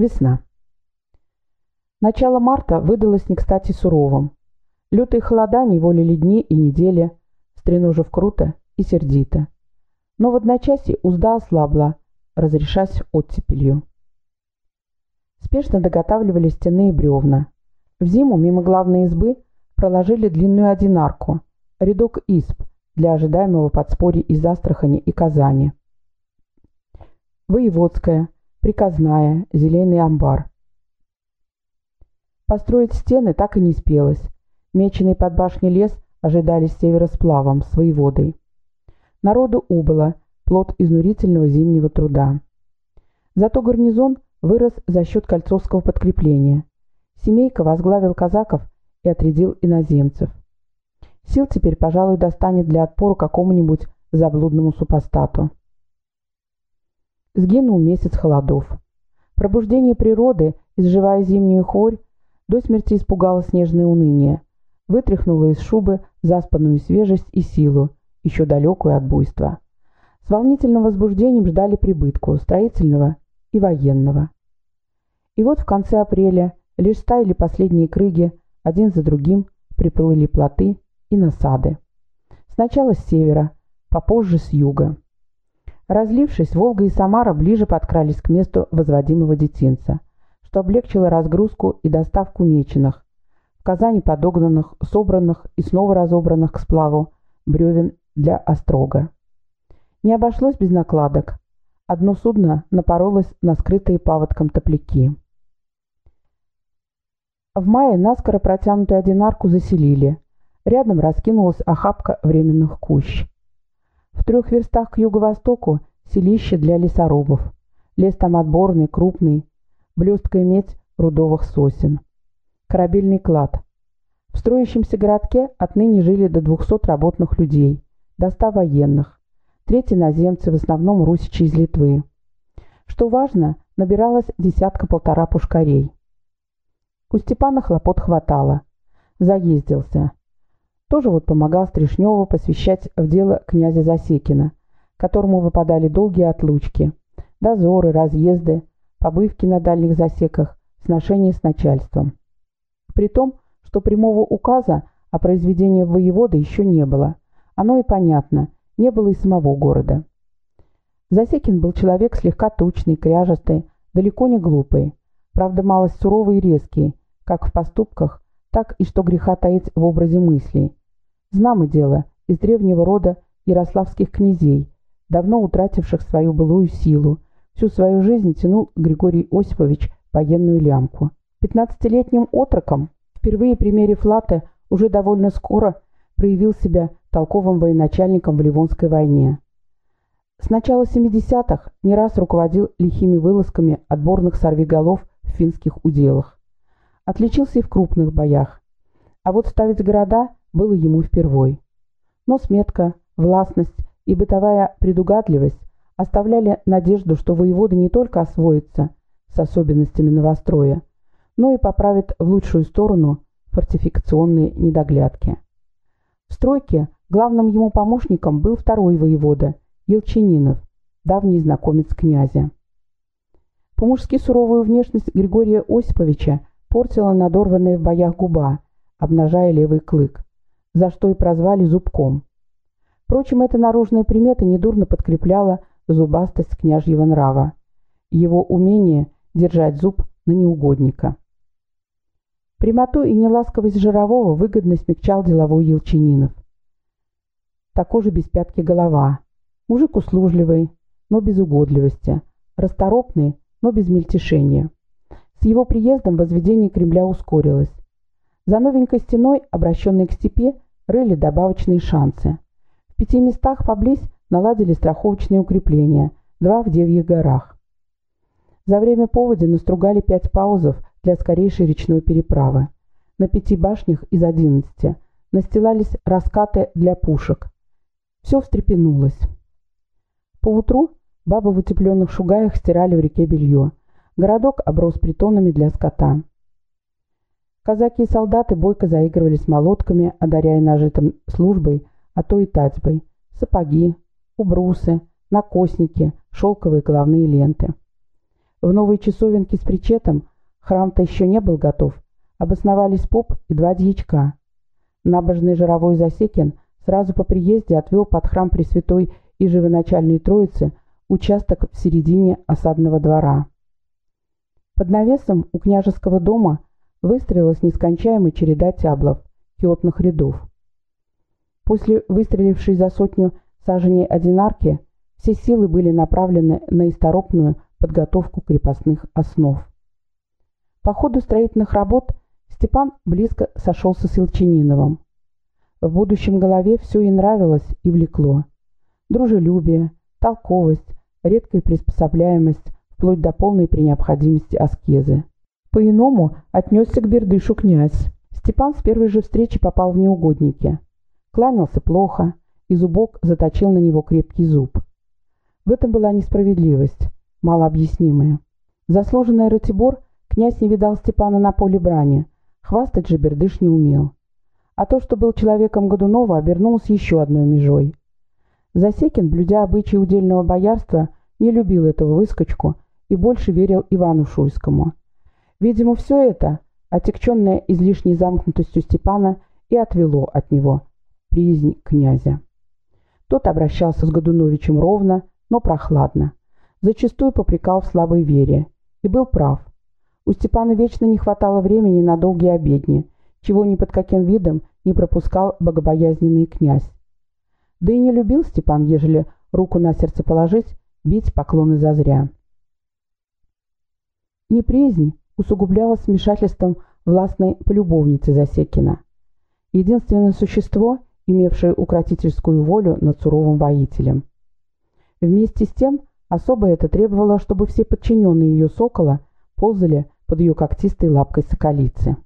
Весна. Начало марта выдалось не кстати суровым. Лютые холода неволили дни и недели, стреножив круто и сердито. Но в одночасье узда ослабла, разрешась оттепелью. Спешно доготавливали стены и бревна. В зиму мимо главной избы проложили длинную одинарку, рядок изб для ожидаемого подспорья из Астрахани и Казани. Воеводская, приказная, зеленый амбар. Построить стены так и не спелось. Меченый под башней лес ожидали с севера сплавом, с воеводой. Народу убыло, плод изнурительного зимнего труда. Зато гарнизон вырос за счет кольцовского подкрепления. Семейка возглавил казаков и отрядил иноземцев. Сил теперь, пожалуй, достанет для отпора какому-нибудь заблудному супостату. Сгинул месяц холодов. Пробуждение природы, изживая зимнюю хорь, до смерти испугало снежное уныние, вытряхнуло из шубы заспанную свежесть и силу, еще далекую от буйства. С волнительным возбуждением ждали прибытку строительного и военного. И вот в конце апреля лишь стаяли последние крыги, один за другим приплыли плоты и насады. Сначала с севера, попозже с юга. Разлившись, Волга и Самара ближе подкрались к месту возводимого детинца, что облегчило разгрузку и доставку меченых, в Казани подогнанных, собранных и снова разобранных к сплаву бревен для острога. Не обошлось без накладок. Одно судно напоролось на скрытые паводком топляки. В мае наскоро протянутую одинарку заселили. Рядом раскинулась охапка временных кущ. В трех верстах к юго-востоку селище для лесорубов. Лес там отборный, крупный, блесткая медь рудовых сосен. Корабельный клад. В строящемся городке отныне жили до 200 работных людей, до 100 военных. Третьи наземцы, в основном русичи из Литвы. Что важно, набиралось десятка-полтора пушкарей. У Степана хлопот хватало. Заездился. Тоже вот помогал Стришневу посвящать в дело князя Засекина, которому выпадали долгие отлучки, дозоры, разъезды, побывки на дальних засеках, сношения с начальством. При том, что прямого указа о произведении воевода еще не было. Оно и понятно, не было и самого города. Засекин был человек слегка тучный, кряжестый, далеко не глупый, правда малость суровый и резкий, как в поступках, так и что греха таить в образе мыслей. Знамо дело из древнего рода ярославских князей, давно утративших свою былую силу, всю свою жизнь тянул Григорий Осипович военную лямку. Пятнадцатилетним отроком, впервые примерив латы, уже довольно скоро проявил себя толковым военачальником в Ливонской войне. С начала 70-х не раз руководил лихими вылазками отборных сорвиголов в финских уделах. Отличился и в крупных боях. А вот ставить города было ему впервой. Но сметка, властность и бытовая предугадливость оставляли надежду, что воеводы не только освоятся с особенностями новостроя, но и поправят в лучшую сторону фортификационные недоглядки. В стройке главным ему помощником был второй воевода, Елчининов, давний знакомец князя. По-мужски суровую внешность Григория Осиповича портила надорванная в боях губа, обнажая левый клык, за что и прозвали зубком. Впрочем, эта наружная примета недурно подкрепляла зубастость княжьего нрава, его умение держать зуб на неугодника. Прямоту и неласковость Жирового выгодно смягчал деловой Елчининов. Такой же без пятки голова, мужик услужливый, но без угодливости, расторопный, но без мельтешения. С его приездом возведение Кремля ускорилось. За новенькой стеной, обращенной к степи, рыли добавочные шансы. В пяти местах поблизь наладили страховочные укрепления, два в Девьих горах. За время поводи настругали пять паузов для скорейшей речной переправы. На пяти башнях из одиннадцати настилались раскаты для пушек. Все встрепенулось. Поутру бабы в утепленных шугаях стирали в реке белье. Городок оброс притонами для скота. Казаки и солдаты бойко заигрывали с молотками, одаряя нажитым службой, а то и татьбой. Сапоги, убрусы, накосники, шелковые головные ленты. В новой часовенке с причетом храм-то еще не был готов. Обосновались поп и два дьячка. Набожный жировой Засекин сразу по приезде отвел под храм Пресвятой и Живоначальной Троицы участок в середине осадного двора. Под навесом у княжеского дома выстроилась нескончаемая череда тяблов, киотных рядов. После выстрелившей за сотню саженей одинарки все силы были направлены на исторопную подготовку крепостных основ. По ходу строительных работ Степан близко сошелся с Илчининовым. В будущем голове все и нравилось, и влекло. Дружелюбие, толковость, редкая приспособляемость, вплоть до полной при необходимости аскезы. По-иному отнесся к Бердышу князь. Степан с первой же встречи попал в неугодники. Кланялся плохо, и зубок заточил на него крепкий зуб. В этом была несправедливость, малообъяснимая. Заслуженный Ратибор князь не видал Степана на поле брани, хвастать же Бердыш не умел. А то, что был человеком Годунова, обернулось еще одной межой. Засекин, блюдя обычаи удельного боярства, не любил этого выскочку и больше верил Ивану Шуйскому. Видимо, все это, отягченное излишней замкнутостью Степана, и отвело от него приязнь князя. Тот обращался с Годуновичем ровно, но прохладно. Зачастую попрекал в слабой вере. И был прав. У Степана вечно не хватало времени на долгие обедни, чего ни под каким видом не пропускал богобоязненный князь. Да и не любил Степан, ежели руку на сердце положить, бить поклоны зазря. Неприязнь усугублялась вмешательством властной полюбовницы Засекина. Единственное существо, имевшее укротительскую волю над суровым воителем. Вместе с тем, особо это требовало, чтобы все подчиненные ее сокола ползали под ее когтистой лапкой соколицы.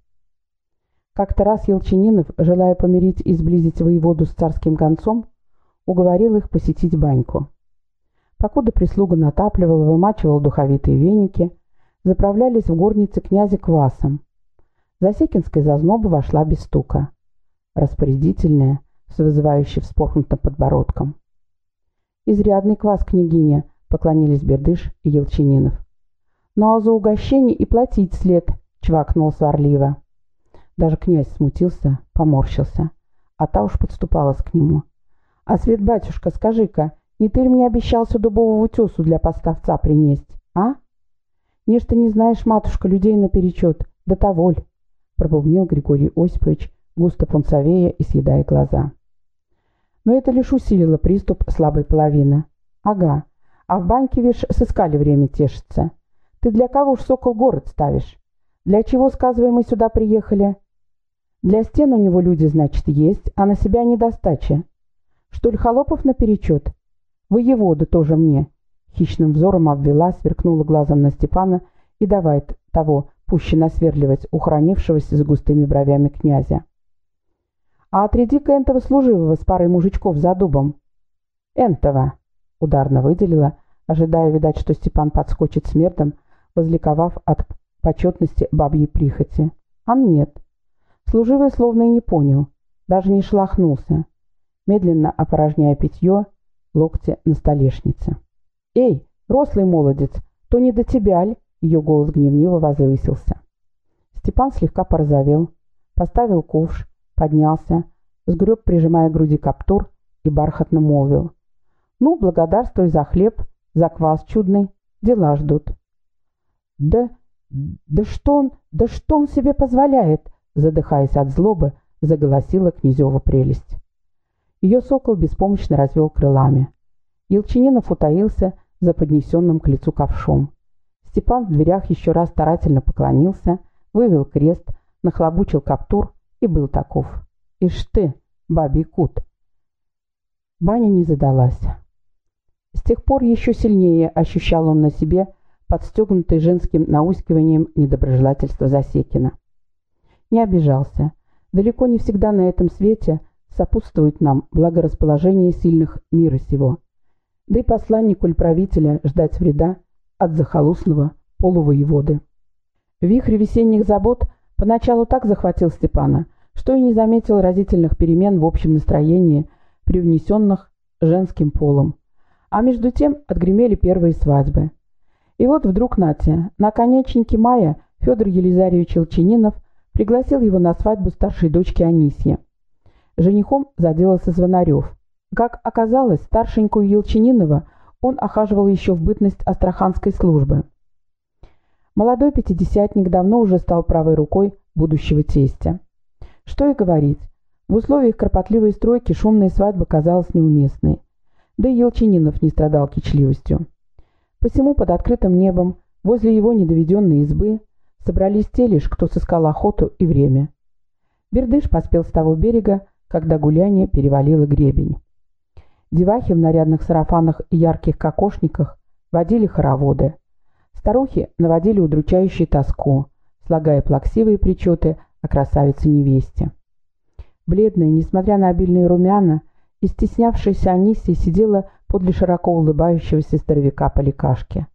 Как-то раз Елчининов, желая помирить и сблизить воеводу с царским концом, уговорил их посетить баньку. Покуда прислуга натапливала, вымачивала духовитые веники, заправлялись в горнице князя квасом. Засекинская зазноба вошла без стука. Распорядительная, с вызывающей вспорхнутым подбородком. «Изрядный квас, княгиня», — поклонились Бердыш и Елчининов. «Ну а за угощение и платить след», — чвакнул сварливо. Даже князь смутился, поморщился, а та уж подступалась к нему. «А свет, батюшка, скажи-ка, не ты ли мне обещался дубового утесу для поставца принесть, а?» «Нечто не знаешь, матушка, людей наперечет, да того ль», — пробубнил Григорий Осипович, густо пунцовея и съедая глаза. Но это лишь усилило приступ слабой половины. «Ага, а в баньке, вишь, сыскали время тешиться. Ты для кого уж сокол город ставишь? Для чего, сказывай, мы сюда приехали?» «Для стен у него люди, значит, есть, а на себя недостача. Что ли, холопов наперечет? Воевода тоже мне». Хищным взором обвела, сверкнула глазом на Степана и давай того пуще насверливать ухранившегося с густыми бровями князя. «А отряди-ка энтого служивого с парой мужичков за дубом». «Энтова», — ударно выделила, ожидая, видать, что Степан подскочит смертом, возликовав от почетности бабьей прихоти. А нет. Служивый словно и не понял, даже не шелохнулся, медленно опорожняя питье, локти на столешнице. «Эй, рослый молодец, то не до тебя ль?» Ее голос гневниво возвысился. Степан слегка порозовел, поставил ковш, поднялся, сгреб, прижимая к груди каптур, и бархатно молвил. «Ну, благодарствуй за хлеб, за квас чудный, дела ждут». «Да, да что он, да что он себе позволяет?» Задыхаясь от злобы, заголосила Князева прелесть. Ее сокол беспомощно развел крылами. Елчининов утаился за поднесенным к лицу ковшом. Степан в дверях еще раз старательно поклонился, вывел крест, нахлобучил каптур и был таков. «Ишь ты, бабий кут!» Баня не задалась. С тех пор еще сильнее ощущал он на себе подстегнутый женским наускиванием недоброжелательства Засекина. Не обижался. Далеко не всегда на этом свете сопутствует нам благорасположение сильных мира сего. Да и посланнику правителя ждать вреда от захолустного полувоеводы. Вихрь весенних забот поначалу так захватил Степана, что и не заметил разительных перемен в общем настроении, привнесенных женским полом. А между тем отгремели первые свадьбы. И вот вдруг Натя, наконечнике мая Федор Елизарьевич Елчининов пригласил его на свадьбу старшей дочки Анисьи. Женихом заделался Звонарев. Как оказалось, старшенькую Елчининова он охаживал еще в бытность астраханской службы. Молодой пятидесятник давно уже стал правой рукой будущего тестя. Что и говорить, в условиях кропотливой стройки шумная свадьба казалась неуместной. Да и Елчининов не страдал кичливостью. Посему под открытым небом, возле его недоведенной избы, собрались те лишь, кто сыскал охоту и время. Бердыш поспел с того берега, когда гуляние перевалило гребень. Девахи в нарядных сарафанах и ярких кокошниках водили хороводы. Старухи наводили удручающую тоску, слагая плаксивые причеты о красавице-невесте. Бледная, несмотря на обильные румяна, и стеснявшаяся Анисия сидела подле широко улыбающегося здоровяка Поликашки.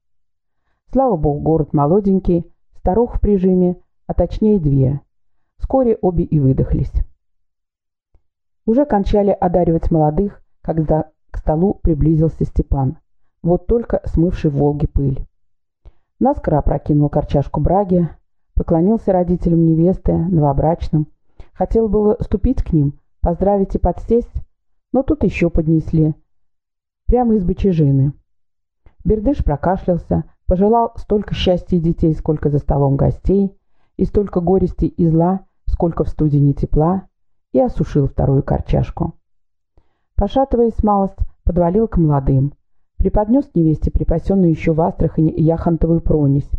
Слава богу, город молоденький, старух в прижиме, а точнее две. Вскоре обе и выдохлись. Уже кончали одаривать молодых, когда к столу приблизился Степан, вот только смывший в Волге пыль. Наскоро опрокинул корчашку браги, поклонился родителям невесты, новобрачным. Хотел было ступить к ним, поздравить и подсесть, но тут еще поднесли. Прямо из бочежины. Бердыш прокашлялся, пожелал столько счастья детей, сколько за столом гостей, и столько горести и зла, сколько в студии тепла, и осушил вторую корчашку. Пошатываясь малость, подвалил к молодым. Преподнес невесте припасенную еще в Астрахани яхонтовую пронись,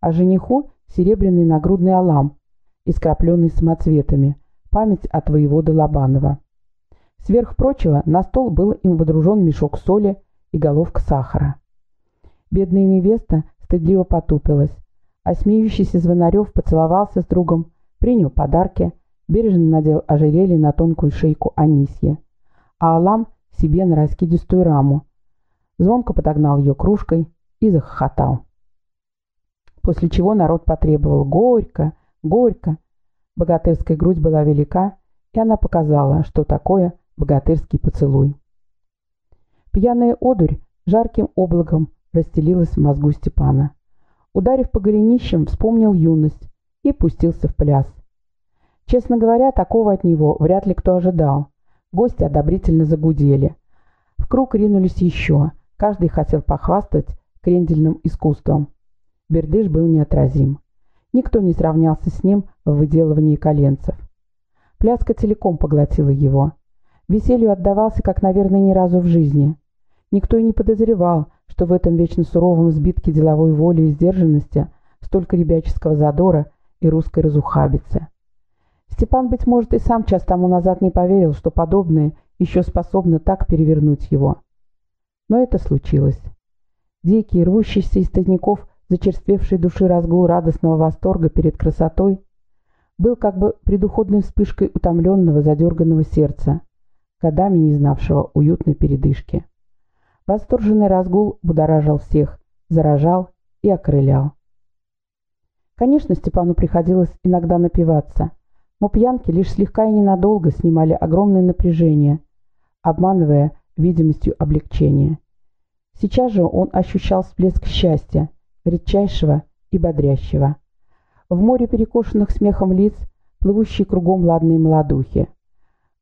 а жениху серебряный нагрудный алам, искрапленный самоцветами, память от воевода Лобанова. Сверх прочего на стол был им водружен мешок соли и головка сахара. Бедная невеста стыдливо потупилась, а смеющийся Звонарев поцеловался с другом, принял подарки, бережно надел ожерелье на тонкую шейку Анисье а Алам себе на раскидистую раму. Звонко подогнал ее кружкой и захохотал. После чего народ потребовал «Горько! Горько!». Богатырская грудь была велика, и она показала, что такое богатырский поцелуй. Пьяная одурь жарким облаком расстелилась в мозгу Степана. Ударив по голенищам, вспомнил юность и пустился в пляс. Честно говоря, такого от него вряд ли кто ожидал. Гости одобрительно загудели. В круг ринулись еще. Каждый хотел похвастать крендельным искусством. Бердыш был неотразим. Никто не сравнялся с ним в выделывании коленцев. Пляска целиком поглотила его. Веселью отдавался, как, наверное, ни разу в жизни. Никто и не подозревал, что в этом вечно суровом сбитке деловой воли и сдержанности столько ребяческого задора и русской разухабицы. Степан, быть может, и сам час тому назад не поверил, что подобное еще способно так перевернуть его. Но это случилось. Дикий, рвущийся из тайников, зачерствевший души разгул радостного восторга перед красотой, был как бы предуходной вспышкой утомленного, задерганного сердца, годами не знавшего уютной передышки. Восторженный разгул будоражил всех, заражал и окрылял. Конечно, Степану приходилось иногда напиваться – но пьянки лишь слегка и ненадолго снимали огромное напряжение, обманывая видимостью облегчения. Сейчас же он ощущал всплеск счастья, редчайшего и бодрящего. В море перекошенных смехом лиц, плывущие кругом ладные молодухи.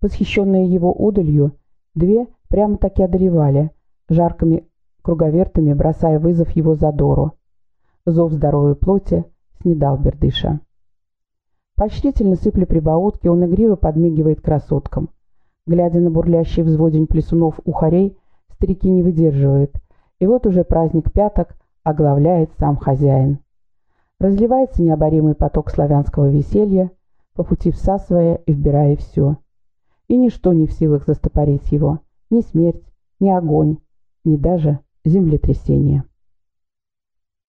Восхищенные его удалью, две прямо-таки одолевали, жаркими круговертами бросая вызов его задору. Зов здоровой плоти снедал Бердыша. Поощрительно сыпля прибаутки, он игриво подмигивает красоткам. Глядя на бурлящий взводень плесунов-ухарей, старики не выдерживают. И вот уже праздник пяток оглавляет сам хозяин. Разливается необоримый поток славянского веселья, по пути всасывая и вбирая все. И ничто не в силах застопорить его, ни смерть, ни огонь, ни даже землетрясение.